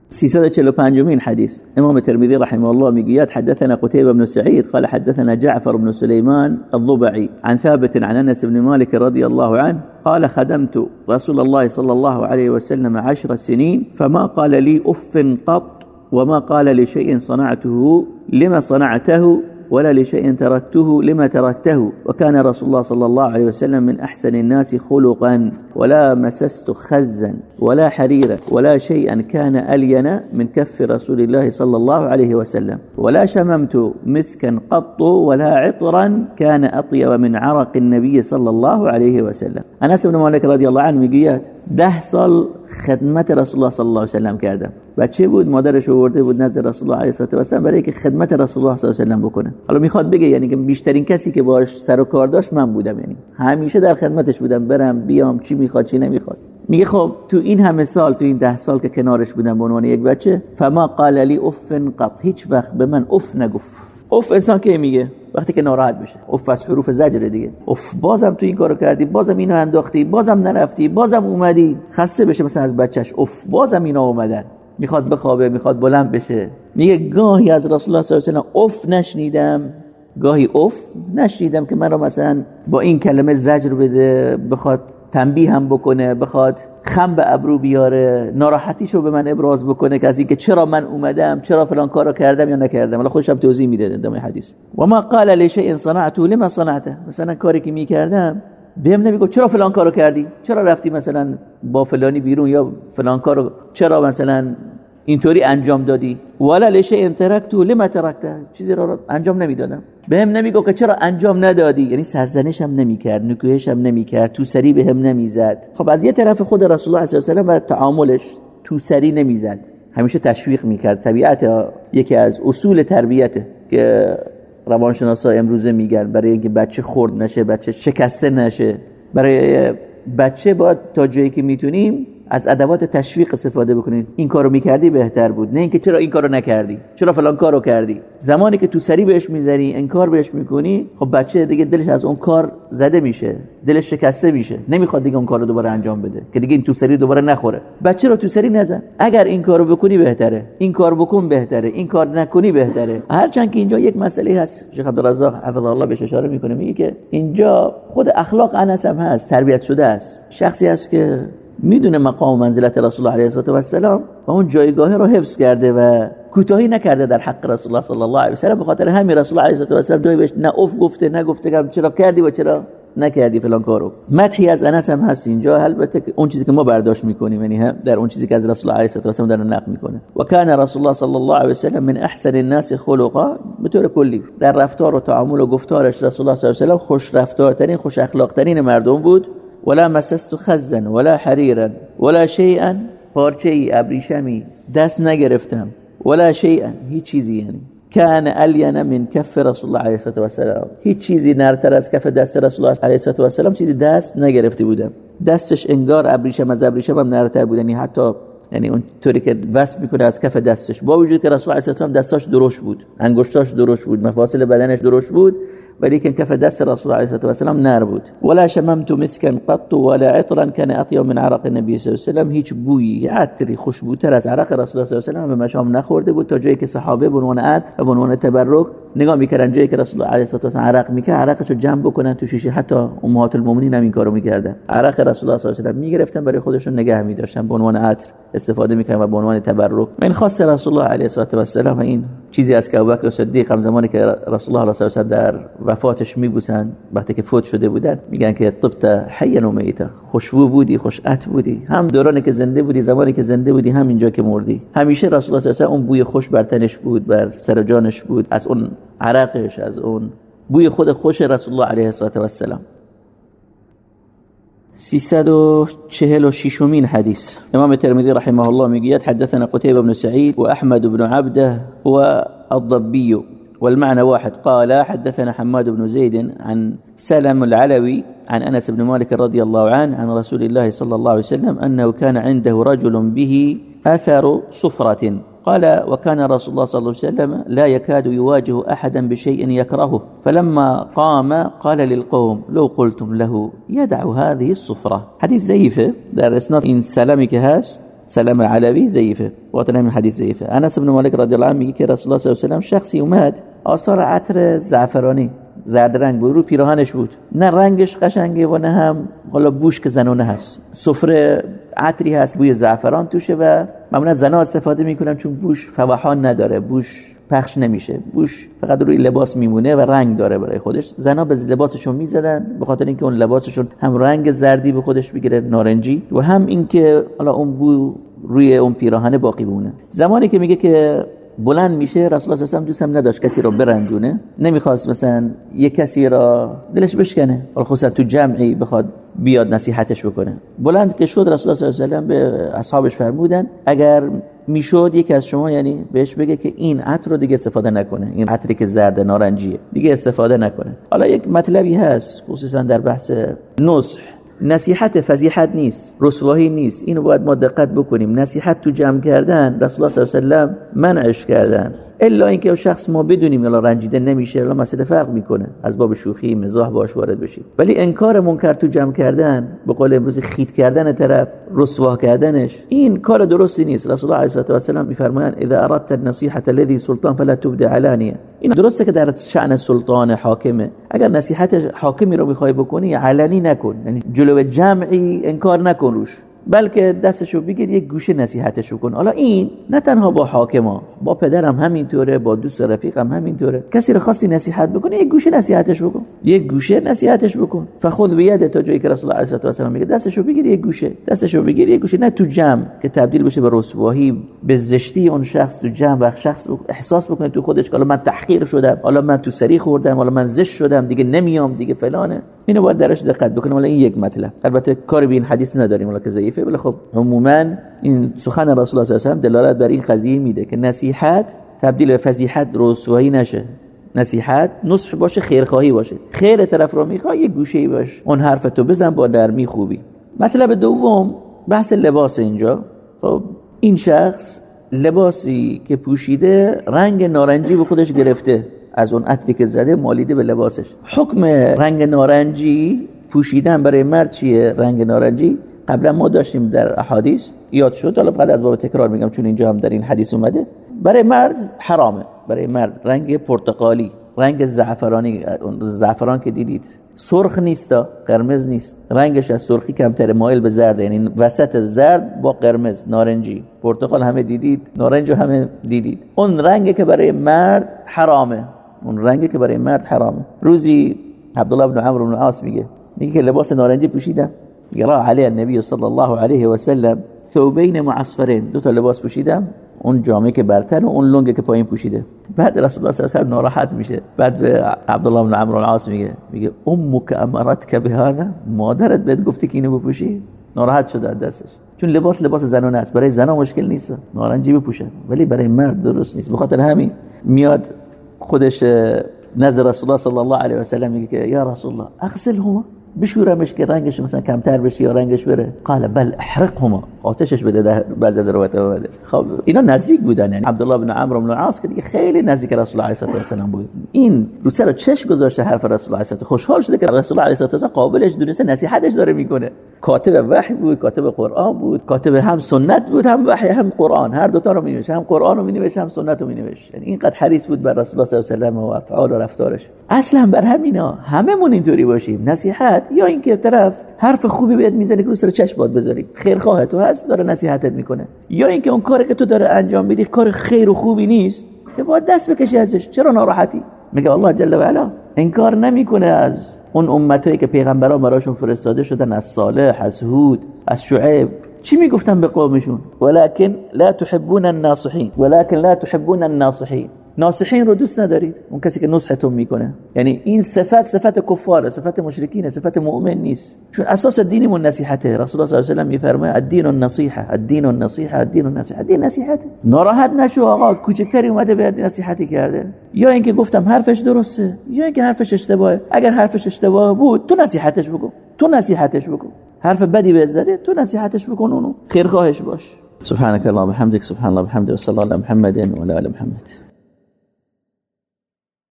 345 من حديث امام الترمذي رحمه الله ميقيات حدثنا قتيبة بن سعيد قال حدثنا جعفر بن سليمان الضبعي عن ثابت عن أنس بن مالك رضي الله عنه قال خدمت رسول الله صلى الله عليه وسلم عشر سنين فما قال لي أف قط وما قال لشيء صنعته لما صنعته ولا لشيء تركته لما تركته. وكان رسول الله صلى الله عليه وسلم من أحسن الناس خلقا ولا مسست خزا ولا حريرا ولا شيئا كان ألين من كف رسول الله صلى الله عليه وسلم. ولا شممت مسكا قط ولا عطرا كان أطيب من عرق النبي صلى الله عليه وسلم. أنس بن مالك رضي الله عنه ده سال خدمت رسول الله صلی الله علیه و سلم کردم بچه بود؟ مادرش آورده بود نزد رسول الله علیه و سلم برای اینکه خدمت رسول الله صلی الله علیه و سلم بکنه. حالا می‌خواد بگه یعنی که بیشترین کسی که باش سر و کار داشت من بودم یعنی همیشه در خدمتش بودم برم بیام چی می‌خواد چی نمی‌خواد. میگه خب تو این همه سال تو این ده سال که کنارش بودم به عنوان یک بچه فما قال لی اف قط. هیچ وقت به من اف نگفت. اف انسان که میگه؟ وقتی که ناراحت بشه. اف از حروف زجر دیگه. اف بازم تو این کارو کردی بازم اینو انداختی بازم نرفتی بازم اومدی. خسته بشه مثلا از بچهش. اف بازم اینا اومدن. می‌خواد بخوابه می‌خواد بلند بشه. میگه گاهی از رسول الله صلی الله علیه و اف نشنیدم. گاهی اف نشنیدم که من رو مثلا با این کلمه زجر بده بخواد تنبیه هم بکنه بخواد خم به ابرو بیاره ناراحتیشو به من ابراز بکنه که از اینکه چرا من اومدم چرا فلان کارو کردم یا نکردم. حالا خودشم توضیح میده در حدیث. و ما قال لشیء صنعته لما صنعته. مثلا کاری که می‌کردم بهم نمیگو چرا فلان کارو کردی؟ چرا رفتی مثلا با فلانی بیرون؟ یا فلان کارو چرا مثلا اینطوری انجام دادی؟ ولا لشیء ترکته لما ترکته چیزی رو انجام نمی‌دادم. بهم نمیگو که چرا انجام ندادی. یعنی سرزنش هم نمی‌کرد نکوهش هم نمی‌کرد تو سری بهم نمی‌زد. خب از یه طرف خود رسول الله علیه و تعاملش تو سری نمی‌زد. همیشه تشویق می‌کرد. طبیعت یکی از اصول تربیته که روانشناسا امروزه میگن برای اینکه بچه خورد نشه بچه شکسته نشه. برای بچه باید تا جایی که می‌تونیم از ادوات تشویق استفاده بکنید. این کارو می‌کردی بهتر بود. نه اینکه چرا این کارو نکردی. چرا فلان کارو کردی. زمانی که تو سری بهش می‌زنی انکار بهش می‌کنی خب بچه دیگه دلش از اون کار زده میشه. دلش شکسته میشه. نمی‌خواد دیگه اون کارو دوباره انجام بده. که دیگه این تو سری دوباره نخوره. بچه رو تو سری نزن. اگر این کارو بکنی بهتره. این کار بکن بهتره. این کار نکنی بهتره. هرچند که اینجا یک مسئله هست. شیخ عبدالرزاق حفظ الله بهش اشاره می‌کنه. میگه که اینجا خود اخلاق انس هست. تربیت شده است. شخصی است که می‌دونه مقام و منزلت رسول الله علیه و السلام و اون جایگاه رو حفظ کرده و کوتاهی نکرده در حق رسول الله صلی الله علیه و سلم به خاطر همین رسول الله علیه و السلام جایی بهش نه اف گفته نه گفته که چرا کردی و چرا نکردی فلان کارو. مدحی از انس هم هست اینجا البته اون چیزی که ما برداشت می‌کنیم یعنی در اون چیزی که از رسول الله علیه و السلام در نقل می‌کنه. و کان رسول الله صلی الله علیه و سلم من احسن الناس خلقا به کلی در رفتار و تعامل و گفتارش رسول الله صلی الله علیه و سلم خوش رفتارترین خوش اخلاق ترین مردم بود. ولا مسست خزا ولا حریرا ولا شیئا. پارچه ای ابریشمی. دست نگرفتم. ولا شیئا هیچ چیزی یعنی. كان الین من کف رسول الله علیه و سلم هیچ چیزی نرتر از کف دست رسول الله علیه و سلم چیزی دست نگرفته بودم. دستش انگار ابریشم از ابریشم هم نرتر بود. یعنی حتی یعنی اون طوری که وصل می‌کنه از کف دستش. با وجود که رسول الله علیه و دستاش درشت بود. انگشتاش درشت بود. مفاصل بدنش درشت بود. ولی که کف دست رسول الله علیه و سلم نر بود. ولا شممت مسکن قط ولا عطرا كان اطيب من عرق النبي صلی الله علیه و سلم هیچ بویی عطری خوشبوتر از عرق رسول الله صلی الله علیه و به مشام نخورده بود تا جایی که صحابه به عنوان عطر و به عنوان تبرک نگاه می‌کردن. جایی که رسول الله علیه و سلم عرق می‌کرد عرقشو جمع بکنن تو شیشه. حتی امهات المؤمنین هم این کارو می‌کردن. عرق رسول الله صلی الله علیه و سلم می‌گرفتن برای خودشون نگه میداشتن. به عنوان عطر استفاده می‌کردن و به عنوان تبرک. من خاص رسول الله علیه و سلم این چیزی از که ابوبکر صدیق هم زمانی که رسول الله صلی الله علیه و در وفاتش میبوسن وقتی که فوت شده بودن میگن که طبت حی و میتا خوشبو بودی خوشعت بودی. هم دورانی که زنده بودی زمانی که زنده بودی هم اینجا که مردی. همیشه رسول الله صلی الله علیه و اون بوی خوش بر تنش بود بر سر جانش بود از اون عرقش از اون بوی خود خوش رسول الله علیه و السلام 346 مين حديث امام الترمذي رحمه الله ميقيات حدثنا قتيبة بن سعيد وأحمد بن عبده والضبي والمعنى واحد. قال حدثنا حماد بن زيد عن سلم العلوي عن أنس بن مالك رضي الله عنه عن رسول الله صلى الله عليه وسلم أنه كان عنده رجل به أثر صفرة. قال وكان رسول الله صلى الله عليه وسلم لا يكاد يواجه أحدا بشيء يكرهه. فلما قام قال للقوم لو قلتم له يدع هذه الصفرة. حديث زيفه در اسناد این سلمی که هست سلام علوی ضعیفه وقتی همین حدیث ضعیفه أنس بن مالک رضی الله عنه میگه که رسول الله صلی الله علیه و سلم شخصی اومد آثار عطر زعفرانی زرد رنگ بود رو پیراهنش بود. نه رنگش قشنگه و نه هم حالا بوش که زنونه هست. سفره عطری هست بوی زعفران توشه و معمولا زنا استفاده می‌کنن چون بوش فواحان نداره بوش پخش نمیشه. بوش فقط روی لباس میمونه و رنگ داره برای خودش. زنا به لباسشون می‌زدن به خاطر اینکه اون لباسشون هم رنگ زردی به خودش بگیره نارنجی و هم اینکه حالا اون بو روی اون پیراهن باقی بمونه. زمانی که میگه که بلند میشه رسول الله صلی دوست هم نداشت کسی رو برنجونه. نمی‌خواست مثلا یه کسی را دلش بشکنه. خصوصا تو جمعی بخواد بیاد نصیحتش بکنه. بلند که شد رسول الله صلی الله علیه و به اصحابش فرمودن. اگر می‌شد یکی از شما یعنی بهش بگه که این عطر رو دیگه استفاده نکنه. این عطری که زرد نارنجیه. دیگه استفاده نکنه. حالا یک مطلبی هست خصوصا در بحث نصح. نصیحت فضیحت نیست رسواهی نیست. اینو باید ما دقت بکنیم. نصیحت تو جمع کردن رسول الله صلی الله علیه و منعش کردن. الا اینکه شخص ما بدونیم الا رنجیده نمیشه الا مسئله فرق می‌کنه. از باب شوخی مزاح باش وارد بشیم ولی انکار منکر تو جمع کردن به قول امروز خیت کردن طرف رسوا کردنش این کار درستی نیست. رسول الله علیه و سلم میفرمایند اذا اردت النصيحه الذي سلطان فلا تبدع علانیه. این درسته که در شأن سلطان حاکمه. اگر نصیحت حاکمی رو می‌خوای بکنی علنی نکن. یعنی جلو جمعی انکار نکن روش. بلکه دستشو بگیر یک گوشه نصیحتش کن. حالا این نه تنها با حاکما با پدرم همینطوره با دوست رفیقم همینطوره. کسی رو خاصی نصیحت بکنه یک گوشه نصیحتش بکن یک گوشه نصیحتش بکن فخود بیاد تا جایی که رسول الله علیه و سلم میگه. دستشو بگیر یک گوشه. دستشو بگیر یک گوشه. نه تو جمع که تبدیل بشه به رسواهی به زشتی اون شخص تو جمع و شخص احساس بکنه تو خودش که حالا من تحقیر شدم حالا من تو سری خوردم حالا من زشت شدم دیگه نمیام دیگه فلانه. اینو باید درش دقت بکنیم. ولی این یک مطلب. البته کاری به این حدیث نداریم ولی که ضعیفه ولی خب عموما این سخن رسول الله صلی الله علیه و دلالت بر این قضیه میده که نصیحت تبدیل به فضیحت رسوایی نشه. نصیحت نصح باشه خیرخواهی باشه. خیر طرف رو می‌خوای یه گوشه باش. اون حرف تو بزن با نرمی خوبی. مطلب دوم بحث لباس اینجا. خب این شخص لباسی که پوشیده رنگ نارنجی به خودش گرفته. از اون عطری که زده مالیده به لباسش. حکم رنگ نارنجی پوشیدن برای مرد چیه؟ رنگ نارنجی قبلا ما داشتیم در احادیث یاد شد. حالا فقط از باب تکرار میگم چون اینجا هم در این حدیث اومده. برای مرد حرامه. برای مرد. رنگ پرتقالی رنگ زعفرانی زعفران که دیدید. سرخ نیست قرمز نیست. رنگش از سرخی کمتر مایل به زرد یعنی وسط زرد با قرمز. نارنجی. پرتقال همه دیدید. نارنج همه دیدید. اون رنگی که برای مرد حرامه. اون رنگی که برای مرد حرامه. روزی عبدالله بن عمرو بن عاص میگه. میگه که لباس نارنجی پوشیدم. يرى عليه النبي صلى الله عليه و سلم ثوبین معصفرین دو تا لباس پوشیدم. اون جامعه که برتر و اون لنگ که پایین پوشیده. بعد رسول الله صلی الله علیه و ناراحت میشه. بعد عبدالله بن عمرو العاص میگه میگه امك امرتك بهذا؟ مادرت بهت گفته که اینو بپوشی؟ ناراحت شده از دستش. چون لباس لباس زنانه است. برای زنا مشکل نیست. نارنجی بپوشن. ولی برای مرد درست نیست. بخاطر همین میاد خودش نظر رسول الله صلی الله علیه و سلم میگه که یا رسول الله هما. بشورمش که رنگش مثلا کمتر بشه یا رنگش بره؟ قال بل احرقهما. آتشش بده بعضی از روایت بده خب اینا نزدیک بودن یعنی عبدالله بن عمرو بن العاص که دیگه خیلی نزدیک رسول الله علیه السلام بود. این رو سر چش گذاشته حرف رسول الله علیه خوشحال شده که رسول الله علیه السلام قابلش دونسته نصیحتش داره می‌کنه. کاتب وحی بود کاتب قرآن بود کاتب هم سنت بود هم وحی هم قرآن. هر دو تا رو مینوشت. هم قرآن رو مینوشت هم سنت رو مینوشت. یعنی اینقدر حریص بود بر رسول الله صلی الله علیه و افعال و رفتارش. اصلا بر همینا هممون اینطوری باشیم. نصیحت یا اینکه طرف حرف خوبی بهت می‌زنه که رو سر چشم باد بذاری. خیرخواه تو هست. داره نصیحتت می‌کنه. یا اینکه اون کاری که تو داره انجام میدی کار خیر و خوبی نیست که باید دست بکشی ازش. چرا ناراحتی؟ میگه الله جل و علا انکار نمی‌کنه از اون امتایی که پیغمبران براشون فرستاده شدن از صالح از هود از شعیب. چی می‌گفتن به قومشون؟ ولكن لا تحبون الناصحين ولكن لا تحبون الناصحين ناصحین رو دوست ندارید؟ اون کسی که نصحتون می‌کنه. یعنی این صفت صفت کفاره صفت مشرکینه صفت مؤمن نیست. چون اساس دینمون نصیحته. رسول الله صلی الله علیه و آله میفرماید الدین النصیحه الدین النصیحه الدین النصیحه. دین نصیحته ناراحت نشو آقا کوچکتری اومده به نصیحتی کرده. یا اینکه گفتم حرفش درسته یا اینکه حرفش اشتباهه. اگر حرفش اشتباه بود تو نصیحتش بگو. تو نصیحتش بگو. حرف بدی بهت زده تو نصیحتش بکن اونو خیرخواهش باش. سبحانك اللهم وبحمدك سبحان الله وبحمده وصلى الله على محمد وعلى ال محمد.